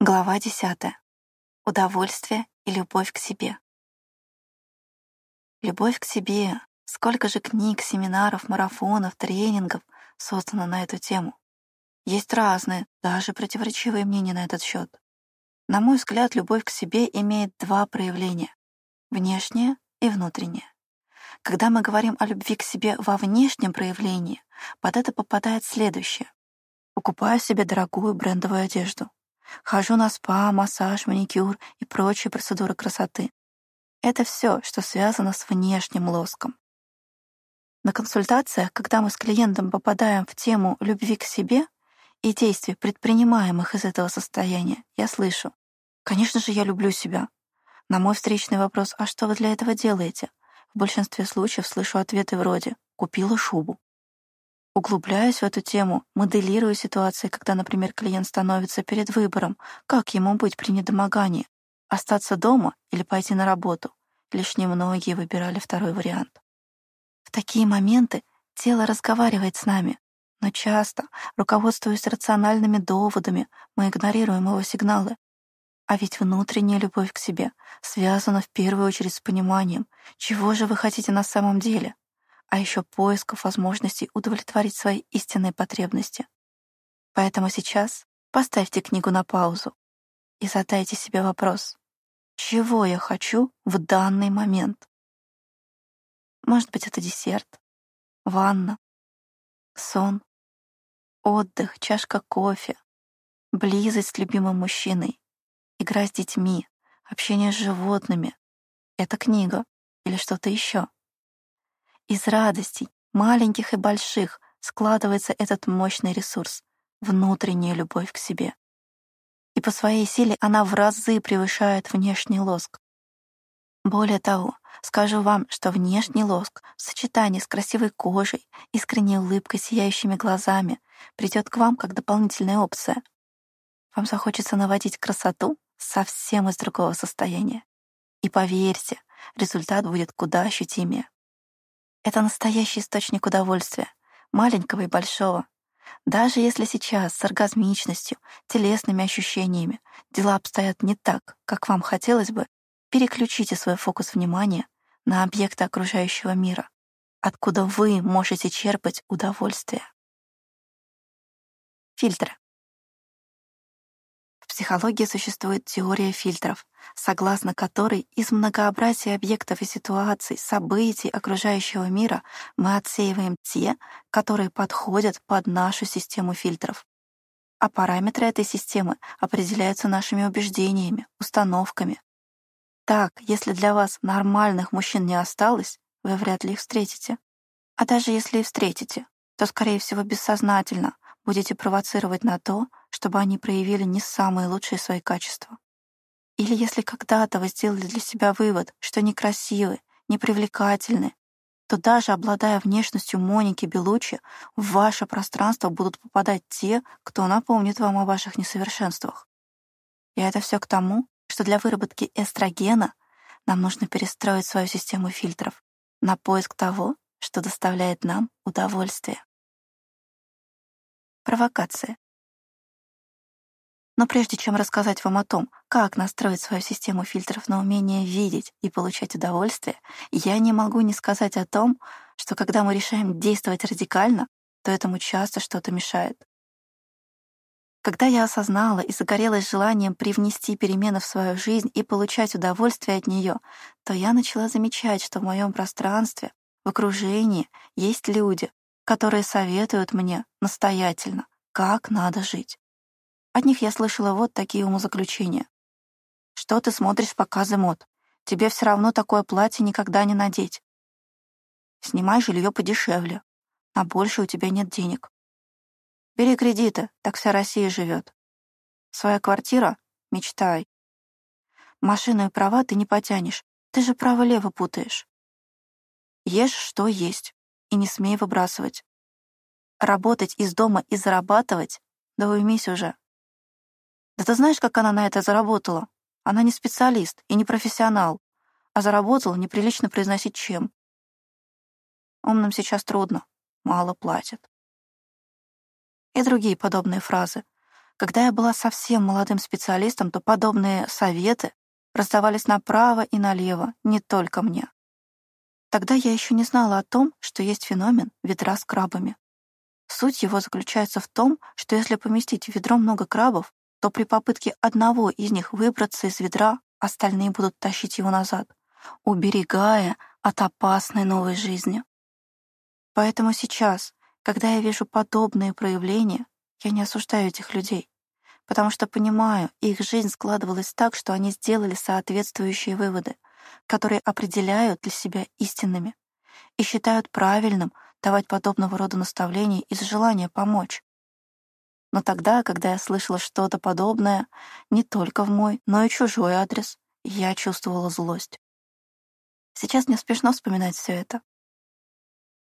Глава 10. Удовольствие и любовь к себе. Любовь к себе. Сколько же книг, семинаров, марафонов, тренингов создано на эту тему. Есть разные, даже противоречивые мнения на этот счет. На мой взгляд, любовь к себе имеет два проявления — внешнее и внутреннее. Когда мы говорим о любви к себе во внешнем проявлении, под это попадает следующее. Покупаю себе дорогую брендовую одежду, Хожу на спа, массаж, маникюр и прочие процедуры красоты. Это все, что связано с внешним лоском. На консультациях, когда мы с клиентом попадаем в тему любви к себе и действий, предпринимаемых из этого состояния, я слышу, «Конечно же, я люблю себя». На мой встречный вопрос «А что вы для этого делаете?» в большинстве случаев слышу ответы вроде «Купила шубу». Углубляясь в эту тему, моделирую ситуации, когда, например, клиент становится перед выбором, как ему быть при недомогании — остаться дома или пойти на работу. Лишь немногие выбирали второй вариант. В такие моменты тело разговаривает с нами, но часто, руководствуясь рациональными доводами, мы игнорируем его сигналы. А ведь внутренняя любовь к себе связана в первую очередь с пониманием, чего же вы хотите на самом деле, а еще поисков возможностей удовлетворить свои истинные потребности. Поэтому сейчас поставьте книгу на паузу и задайте себе вопрос, чего я хочу в данный момент? Может быть, это десерт, ванна, сон, отдых, чашка кофе, близость с любимым мужчиной, игра с детьми, общение с животными. Это книга или что-то еще. Из радостей, маленьких и больших, складывается этот мощный ресурс — внутренняя любовь к себе. И по своей силе она в разы превышает внешний лоск. Более того, скажу вам, что внешний лоск в сочетании с красивой кожей, искренней улыбкой, сияющими глазами придет к вам как дополнительная опция. Вам захочется наводить красоту совсем из другого состояния. И поверьте, результат будет куда ощутимее. Это настоящий источник удовольствия, маленького и большого. Даже если сейчас с оргазмичностью, телесными ощущениями дела обстоят не так, как вам хотелось бы, переключите свой фокус внимания на объекты окружающего мира, откуда вы можете черпать удовольствие. Фильтры психологии существует теория фильтров, согласно которой из многообразия объектов и ситуаций, событий окружающего мира мы отсеиваем те, которые подходят под нашу систему фильтров. А параметры этой системы определяются нашими убеждениями, установками. Так, если для вас нормальных мужчин не осталось, вы вряд ли их встретите. А даже если и встретите, то, скорее всего, бессознательно будете провоцировать на то, чтобы они проявили не самые лучшие свои качества. Или если когда-то вы сделали для себя вывод, что некрасивы, непривлекательны, то даже обладая внешностью Моники Белучи, в ваше пространство будут попадать те, кто напомнит вам о ваших несовершенствах. И это все к тому, что для выработки эстрогена нам нужно перестроить свою систему фильтров на поиск того, что доставляет нам удовольствие. Провокация. Но прежде чем рассказать вам о том, как настроить свою систему фильтров на умение видеть и получать удовольствие, я не могу не сказать о том, что когда мы решаем действовать радикально, то этому часто что-то мешает. Когда я осознала и загорелась желанием привнести перемены в свою жизнь и получать удовольствие от нее, то я начала замечать, что в моем пространстве, в окружении есть люди, которые советуют мне настоятельно, как надо жить. От них я слышала вот такие умозаключения. Что ты смотришь показы мод? Тебе все равно такое платье никогда не надеть. Снимай жилье подешевле. На больше у тебя нет денег. Бери кредиты, так вся Россия живет. Своя квартира — мечтай. Машину и права ты не потянешь, ты же право-лево путаешь. Ешь, что есть, и не смей выбрасывать. Работать из дома и зарабатывать? Да уймись уже. Да ты знаешь, как она на это заработала? Она не специалист и не профессионал, а заработала неприлично произносить чем. Умным сейчас трудно, мало платят. И другие подобные фразы, Когда я была совсем молодым специалистом, то подобные советы раздавались направо и налево, не только мне. Тогда я еще не знала о том, что есть феномен ведра с крабами. Суть его заключается в том, что если поместить в ведро много крабов, то при попытке одного из них выбраться из ведра, остальные будут тащить его назад, уберегая от опасной новой жизни. Поэтому сейчас, когда я вижу подобные проявления, я не осуждаю этих людей, потому что понимаю, их жизнь складывалась так, что они сделали соответствующие выводы, которые определяют для себя истинными и считают правильным давать подобного рода наставления из желания помочь. Но тогда, когда я слышала что-то подобное, не только в мой, но и чужой адрес, я чувствовала злость. Сейчас мне смешно вспоминать все это.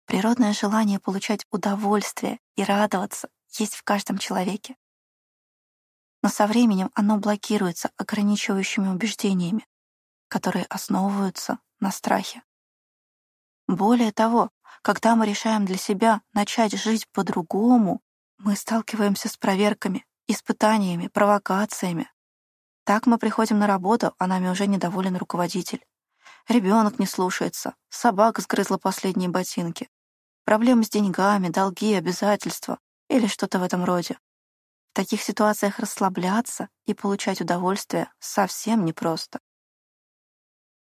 Природное желание получать удовольствие и радоваться есть в каждом человеке. Но со временем оно блокируется ограничивающими убеждениями, которые основываются на страхе. Более того, когда мы решаем для себя начать жить по-другому, мы сталкиваемся с проверками, испытаниями, провокациями. Так мы приходим на работу, а нами уже недоволен руководитель. Ребенок не слушается, собака сгрызла последние ботинки. Проблемы с деньгами, долги, обязательства или что-то в этом роде. В таких ситуациях расслабляться и получать удовольствие совсем непросто.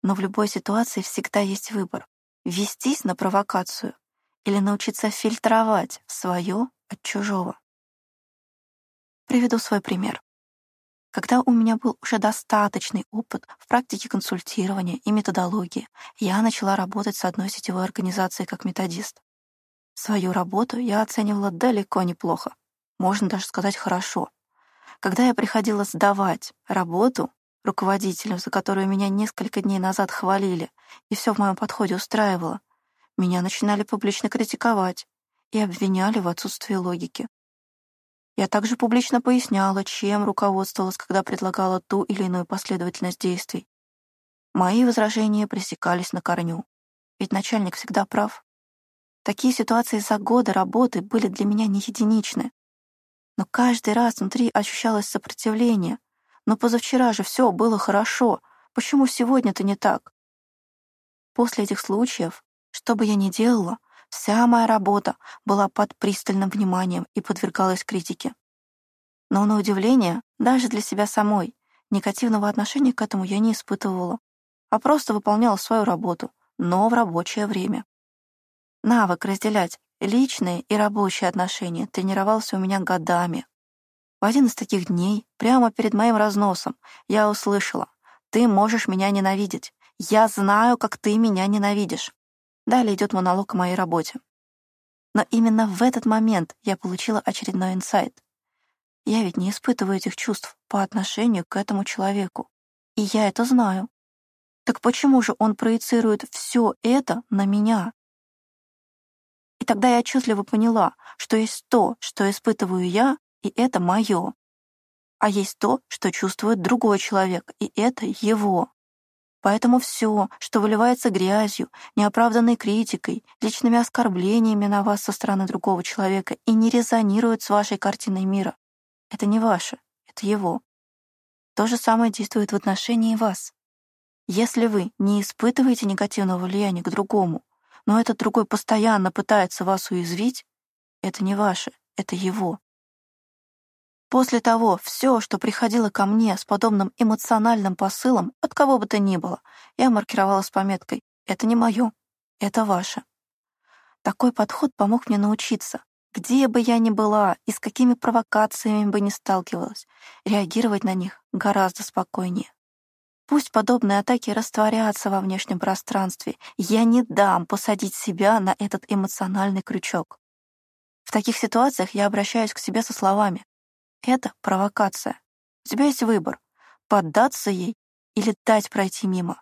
Но в любой ситуации всегда есть выбор — вестись на провокацию или научиться фильтровать свое от чужого. Приведу свой пример. Когда у меня был уже достаточный опыт в практике консультирования и методологии, я начала работать с одной сетевой организацией как методист. Свою работу я оценивала далеко неплохо, можно даже сказать хорошо. Когда я приходила сдавать работу руководителю, за которую меня несколько дней назад хвалили, и все в моем подходе устраивало, меня начинали публично критиковать и обвиняли в отсутствии логики. Я также публично поясняла, чем руководствовалась, когда предлагала ту или иную последовательность действий. Мои возражения пресекались на корню, ведь начальник всегда прав. Такие ситуации за годы работы были для меня не единичны. Но каждый раз внутри ощущалось сопротивление. Но позавчера же все было хорошо. Почему сегодня-то не так? После этих случаев, что бы я ни делала, вся моя работа была под пристальным вниманием и подвергалась критике. Но на удивление, даже для себя самой, негативного отношения к этому я не испытывала, а просто выполняла свою работу, но в рабочее время. Навык разделять личные и рабочие отношения тренировался у меня годами. В один из таких дней, прямо перед моим разносом, я услышала «Ты можешь меня ненавидеть. Я знаю, как ты меня ненавидишь». Далее идет монолог о моей работе. Но именно в этот момент я получила очередной инсайт. Я ведь не испытываю этих чувств по отношению к этому человеку. И я это знаю. Так почему же он проецирует все это на меня? И тогда я отчетливо поняла, что есть то, что испытываю я, и это мое. А есть то, что чувствует другой человек, и это его. Поэтому все, что выливается грязью, неоправданной критикой, личными оскорблениями на вас со стороны другого человека и не резонирует с вашей картиной мира, это не ваше, это его. То же самое действует в отношении вас. Если вы не испытываете негативного влияния к другому, но этот другой постоянно пытается вас уязвить, это не ваше, это его. После того, все, что приходило ко мне с подобным эмоциональным посылом, от кого бы то ни было, я маркировала с пометкой «это не мое, это ваше». Такой подход помог мне научиться, где бы я ни была и с какими провокациями бы ни сталкивалась, реагировать на них гораздо спокойнее. Пусть подобные атаки растворятся во внешнем пространстве. Я не дам посадить себя на этот эмоциональный крючок. В таких ситуациях я обращаюсь к себе со словами. Это провокация. У тебя есть выбор — поддаться ей или дать пройти мимо.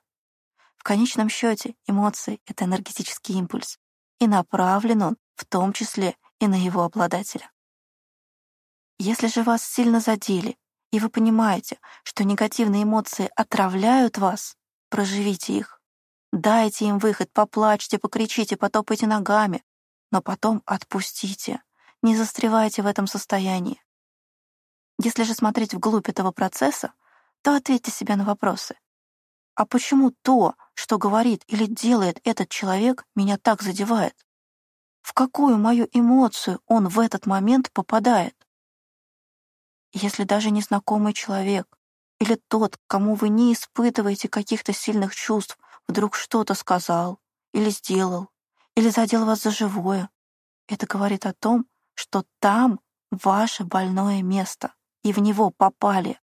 В конечном счете эмоции — это энергетический импульс, и направлен он в том числе и на его обладателя. Если же вас сильно задели и вы понимаете, что негативные эмоции отравляют вас, проживите их. Дайте им выход, поплачьте, покричите, потопайте ногами, но потом отпустите. Не застревайте в этом состоянии. Если же смотреть вглубь этого процесса, то ответьте себе на вопросы. А почему то, что говорит или делает этот человек, меня так задевает? В какую мою эмоцию он в этот момент попадает? Если даже незнакомый человек или тот, кому вы не испытываете каких-то сильных чувств, вдруг что-то сказал или сделал, или задел вас за живое, это говорит о том, что там ваше больное место, и в него попали.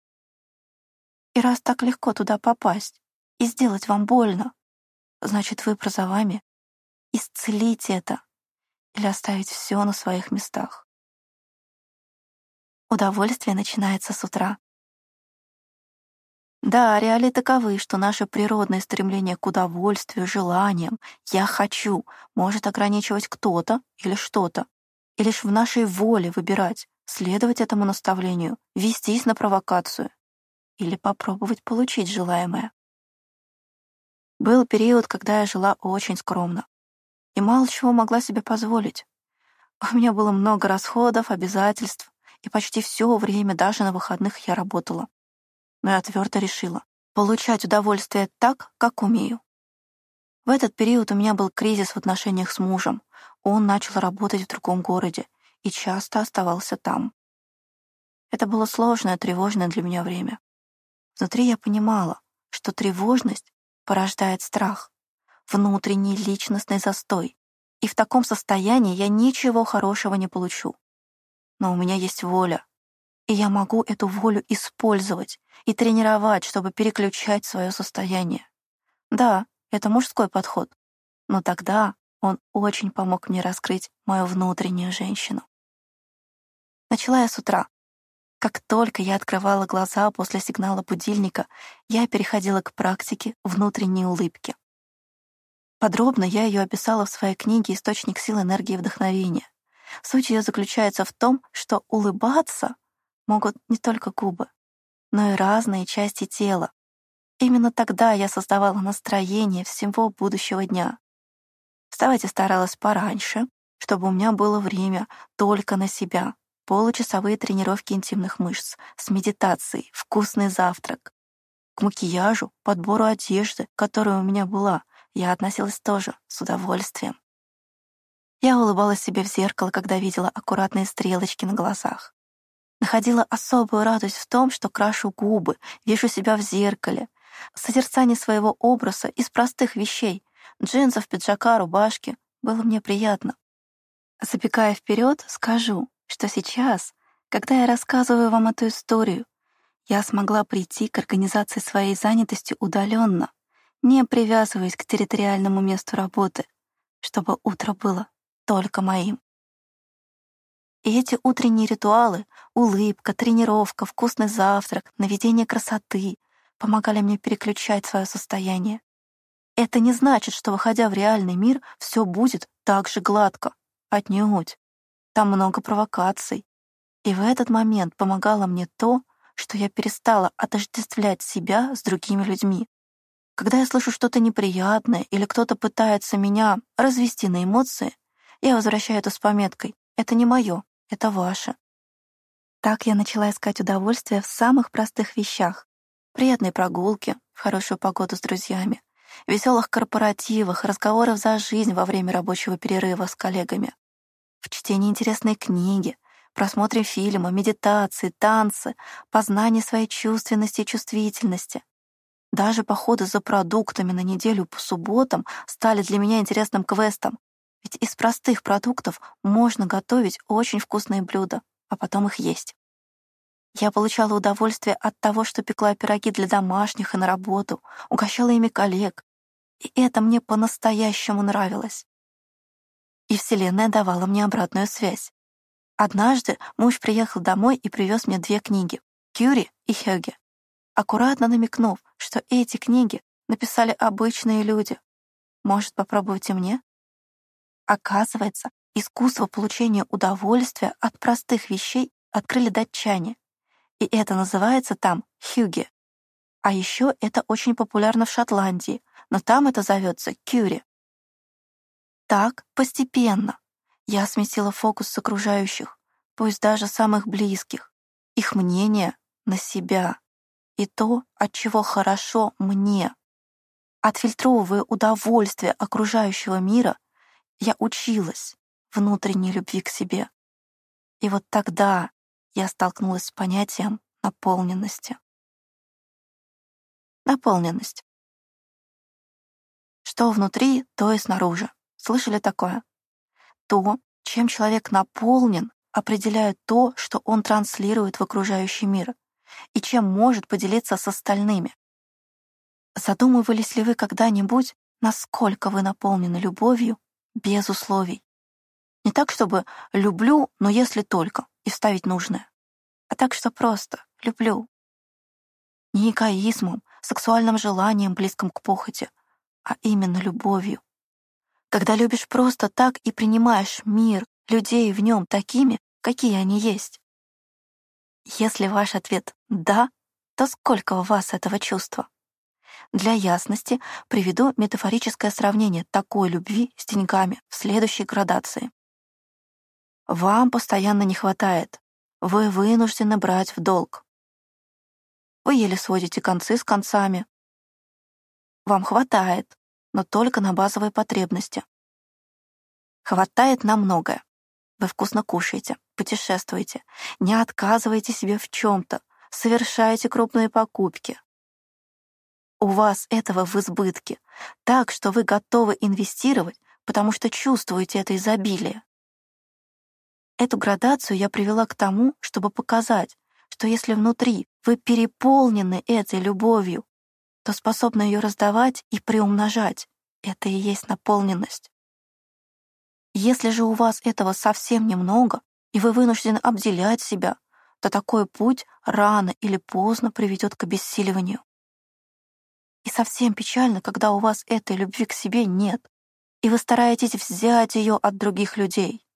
И раз так легко туда попасть и сделать вам больно, значит, выбор за вами — исцелить это или оставить все на своих местах. Удовольствие начинается с утра. Да, реалии таковы, что наше природное стремление к удовольствию, желаниям, «я хочу» может ограничивать кто-то или что-то, и лишь в нашей воле выбирать, следовать этому наставлению, вестись на провокацию или попробовать получить желаемое. Был период, когда я жила очень скромно и мало чего могла себе позволить. У меня было много расходов, обязательств, и почти все время, даже на выходных, я работала. Но я твердо решила получать удовольствие так, как умею. В этот период у меня был кризис в отношениях с мужем. Он начал работать в другом городе и часто оставался там. Это было сложное, тревожное для меня время. Внутри я понимала, что тревожность порождает страх, внутренний личностный застой, и в таком состоянии я ничего хорошего не получу но у меня есть воля. И я могу эту волю использовать и тренировать, чтобы переключать свое состояние. Да, это мужской подход, но тогда он очень помог мне раскрыть мою внутреннюю женщину. Начала я с утра. Как только я открывала глаза после сигнала будильника, я переходила к практике внутренней улыбки. Подробно я ее описала в своей книге «Источник сил энергии и вдохновения». Суть ее заключается в том, что улыбаться могут не только губы, но и разные части тела. Именно тогда я создавала настроение всего будущего дня. Вставать я старалась пораньше, чтобы у меня было время только на себя. Получасовые тренировки интимных мышц с медитацией, вкусный завтрак. К макияжу, подбору одежды, которая у меня была, я относилась тоже с удовольствием. Я улыбалась себе в зеркало, когда видела аккуратные стрелочки на глазах. Находила особую радость в том, что крашу губы, вижу себя в зеркале. Созерцание своего образа из простых вещей — джинсов, пиджака, рубашки — было мне приятно. Забегая вперед, скажу, что сейчас, когда я рассказываю вам эту историю, я смогла прийти к организации своей занятости удаленно, не привязываясь к территориальному месту работы, чтобы утро было только моим. И эти утренние ритуалы, улыбка, тренировка, вкусный завтрак, наведение красоты помогали мне переключать свое состояние. Это не значит, что, выходя в реальный мир, все будет так же гладко. Отнюдь. Там много провокаций. И в этот момент помогало мне то, что я перестала отождествлять себя с другими людьми. Когда я слышу что-то неприятное или кто-то пытается меня развести на эмоции, я возвращаю это с пометкой «Это не мое, это ваше». Так я начала искать удовольствие в самых простых вещах. Приятной прогулки, в хорошую погоду с друзьями, веселых корпоративах, разговоров за жизнь во время рабочего перерыва с коллегами, в чтении интересной книги, просмотре фильма, медитации, танцы, познании своей чувственности и чувствительности. Даже походы за продуктами на неделю по субботам стали для меня интересным квестом, ведь из простых продуктов можно готовить очень вкусные блюда, а потом их есть. Я получала удовольствие от того, что пекла пироги для домашних и на работу, угощала ими коллег. И это мне по-настоящему нравилось. И Вселенная давала мне обратную связь. Однажды муж приехал домой и привез мне две книги — «Кюри» и «Хёге», аккуратно намекнув, что эти книги написали обычные люди. Может, попробуйте мне? Оказывается, искусство получения удовольствия от простых вещей открыли датчане. И это называется там хюге. А еще это очень популярно в Шотландии, но там это зовется кюри. Так, постепенно, я сместила фокус с окружающих, пусть даже самых близких, их мнение на себя и то, от чего хорошо мне. Отфильтровывая удовольствие окружающего мира, я училась внутренней любви к себе. И вот тогда я столкнулась с понятием наполненности. Наполненность. Что внутри, то и снаружи. Слышали такое? То, чем человек наполнен, определяет то, что он транслирует в окружающий мир и чем может поделиться с остальными. Задумывались ли вы когда-нибудь, насколько вы наполнены любовью без условий? Не так, чтобы «люблю, но если только» и вставить нужное, а так, что просто «люблю». Не эгоизмом, сексуальным желанием, близким к похоти, а именно любовью. Когда любишь просто так и принимаешь мир, людей в нем такими, какие они есть. Если ваш ответ «да», то сколько у вас этого чувства? Для ясности приведу метафорическое сравнение такой любви с деньгами в следующей градации. Вам постоянно не хватает. Вы вынуждены брать в долг. Вы еле сводите концы с концами. Вам хватает, но только на базовые потребности. Хватает на многое. Вы вкусно кушаете, путешествуете, не отказываете себе в чем-то, совершаете крупные покупки. У вас этого в избытке, так что вы готовы инвестировать, потому что чувствуете это изобилие. Эту градацию я привела к тому, чтобы показать, что если внутри вы переполнены этой любовью, то способны ее раздавать и приумножать. Это и есть наполненность. Если же у вас этого совсем немного, и вы вынуждены обделять себя, то такой путь рано или поздно приведет к обессиливанию. И совсем печально, когда у вас этой любви к себе нет, и вы стараетесь взять ее от других людей.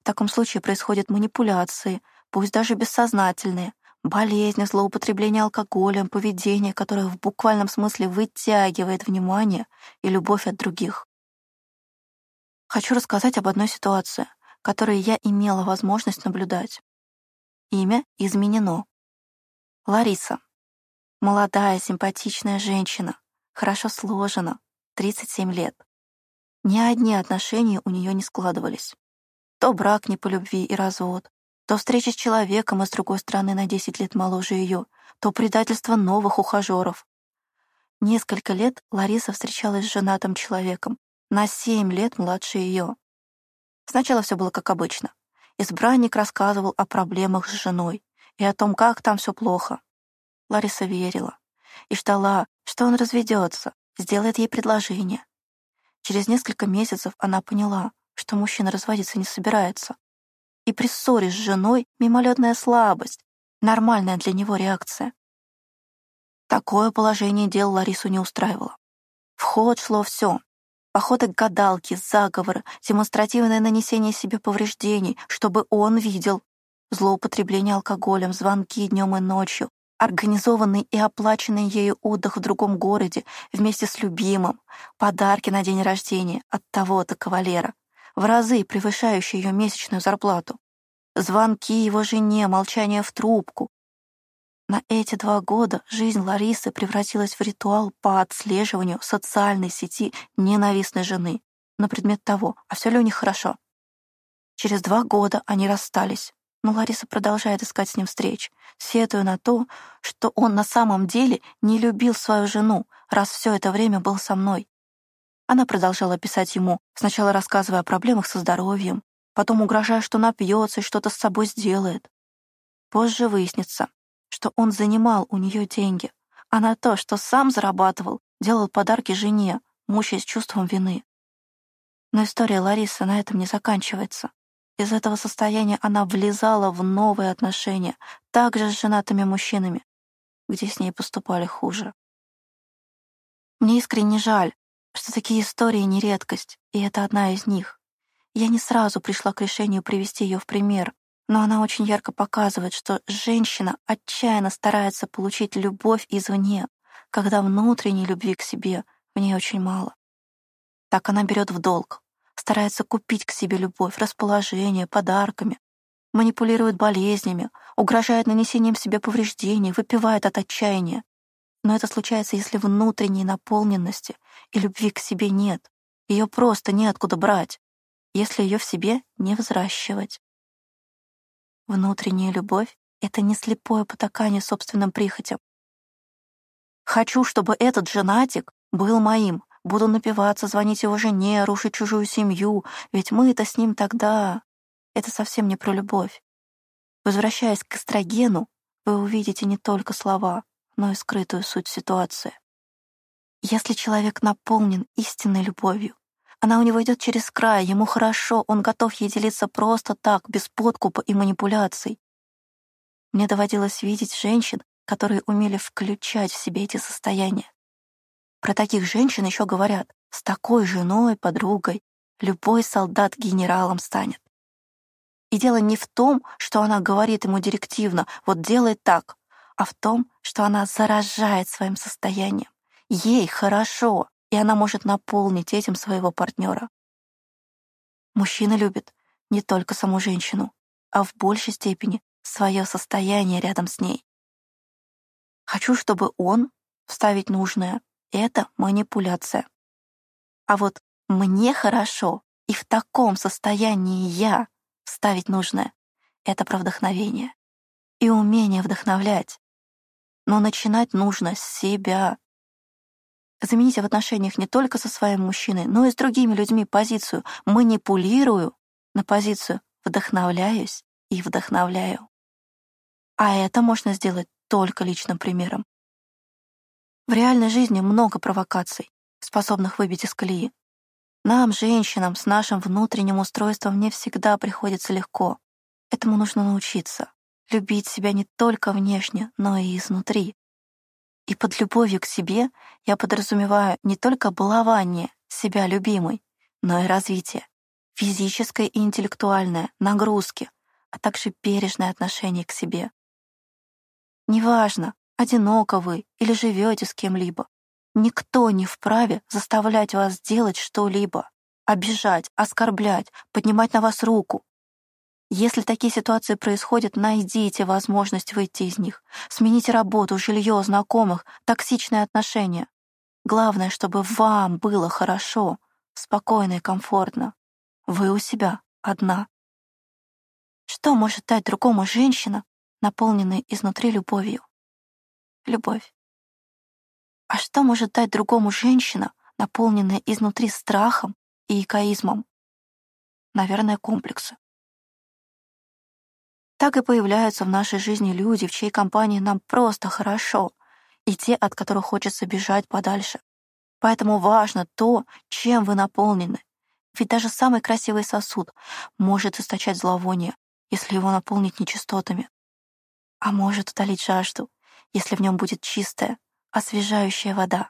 В таком случае происходят манипуляции, пусть даже бессознательные, болезни, злоупотребление алкоголем, поведение, которое в буквальном смысле вытягивает внимание и любовь от других. Хочу рассказать об одной ситуации, которую я имела возможность наблюдать. Имя изменено. Лариса. Молодая, симпатичная женщина, хорошо сложена, 37 лет. Ни одни отношения у нее не складывались. То брак не по любви и развод, то встреча с человеком из другой страны на 10 лет моложе ее, то предательство новых ухажеров. Несколько лет Лариса встречалась с женатым человеком, на семь лет младше ее. Сначала все было как обычно. Избранник рассказывал о проблемах с женой и о том, как там все плохо. Лариса верила и ждала, что он разведется, сделает ей предложение. Через несколько месяцев она поняла, что мужчина разводиться не собирается. И при ссоре с женой мимолетная слабость, нормальная для него реакция. Такое положение дел Ларису не устраивало. В ход шло все Походы к гадалке, заговоры, демонстративное нанесение себе повреждений, чтобы он видел. Злоупотребление алкоголем, звонки днем и ночью, организованный и оплаченный ею отдых в другом городе вместе с любимым, подарки на день рождения от того-то кавалера, в разы превышающие ее месячную зарплату, звонки его жене, молчание в трубку, на эти два года жизнь Ларисы превратилась в ритуал по отслеживанию социальной сети ненавистной жены на предмет того, а все ли у них хорошо. Через два года они расстались, но Лариса продолжает искать с ним встреч, сетуя на то, что он на самом деле не любил свою жену, раз все это время был со мной. Она продолжала писать ему, сначала рассказывая о проблемах со здоровьем, потом угрожая, что напьется и что-то с собой сделает. Позже выяснится, что он занимал у нее деньги, а на то, что сам зарабатывал, делал подарки жене, мучаясь чувством вины. Но история Ларисы на этом не заканчивается. Из этого состояния она влезала в новые отношения, также с женатыми мужчинами, где с ней поступали хуже. Мне искренне жаль, что такие истории не редкость, и это одна из них. Я не сразу пришла к решению привести ее в пример, но она очень ярко показывает, что женщина отчаянно старается получить любовь извне, когда внутренней любви к себе в ней очень мало. Так она берет в долг, старается купить к себе любовь, расположение, подарками, манипулирует болезнями, угрожает нанесением себе повреждений, выпивает от отчаяния. Но это случается, если внутренней наполненности и любви к себе нет. Ее просто неоткуда брать, если ее в себе не взращивать. Внутренняя любовь — это не слепое потакание собственным прихотям. Хочу, чтобы этот женатик был моим. Буду напиваться, звонить его жене, рушить чужую семью, ведь мы-то с ним тогда... Это совсем не про любовь. Возвращаясь к эстрогену, вы увидите не только слова, но и скрытую суть ситуации. Если человек наполнен истинной любовью, она у него идет через край, ему хорошо, он готов ей делиться просто так, без подкупа и манипуляций. Мне доводилось видеть женщин, которые умели включать в себе эти состояния. Про таких женщин еще говорят, с такой женой, подругой, любой солдат генералом станет. И дело не в том, что она говорит ему директивно, вот делай так, а в том, что она заражает своим состоянием. Ей хорошо, и она может наполнить этим своего партнера. Мужчина любит не только саму женщину, а в большей степени свое состояние рядом с ней. Хочу, чтобы он вставить нужное. Это манипуляция. А вот мне хорошо, и в таком состоянии я вставить нужное. Это про вдохновение и умение вдохновлять. Но начинать нужно с себя, Замените в отношениях не только со своим мужчиной, но и с другими людьми позицию «манипулирую» на позицию «вдохновляюсь» и «вдохновляю». А это можно сделать только личным примером. В реальной жизни много провокаций, способных выбить из колеи. Нам, женщинам, с нашим внутренним устройством не всегда приходится легко. Этому нужно научиться. Любить себя не только внешне, но и изнутри. И под любовью к себе я подразумеваю не только балование себя любимой, но и развитие, физическое и интеллектуальное, нагрузки, а также бережное отношение к себе. Неважно, одиноко вы или живете с кем-либо, никто не вправе заставлять вас делать что-либо, обижать, оскорблять, поднимать на вас руку, если такие ситуации происходят, найдите возможность выйти из них. Смените работу, жилье, знакомых, токсичные отношения. Главное, чтобы вам было хорошо, спокойно и комфортно. Вы у себя одна. Что может дать другому женщина, наполненная изнутри любовью? Любовь. А что может дать другому женщина, наполненная изнутри страхом и эгоизмом? Наверное, комплексы. Так и появляются в нашей жизни люди, в чьей компании нам просто хорошо, и те, от которых хочется бежать подальше. Поэтому важно то, чем вы наполнены. Ведь даже самый красивый сосуд может источать зловоние, если его наполнить нечистотами. А может утолить жажду, если в нем будет чистая, освежающая вода.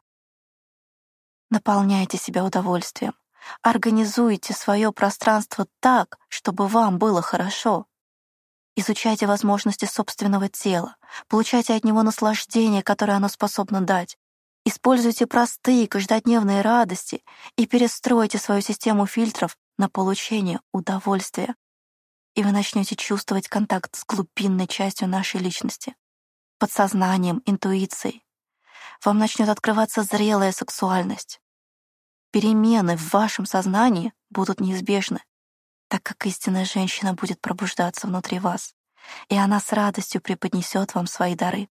Наполняйте себя удовольствием. Организуйте свое пространство так, чтобы вам было хорошо. Изучайте возможности собственного тела, получайте от него наслаждение, которое оно способно дать. Используйте простые каждодневные радости и перестройте свою систему фильтров на получение удовольствия. И вы начнете чувствовать контакт с глубинной частью нашей личности, подсознанием, интуицией. Вам начнет открываться зрелая сексуальность. Перемены в вашем сознании будут неизбежны, так как истинная женщина будет пробуждаться внутри вас, и она с радостью преподнесет вам свои дары.